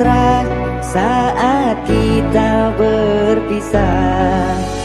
pasrah saat kita berpisah.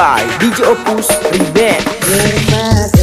By DJ Opus Dermaga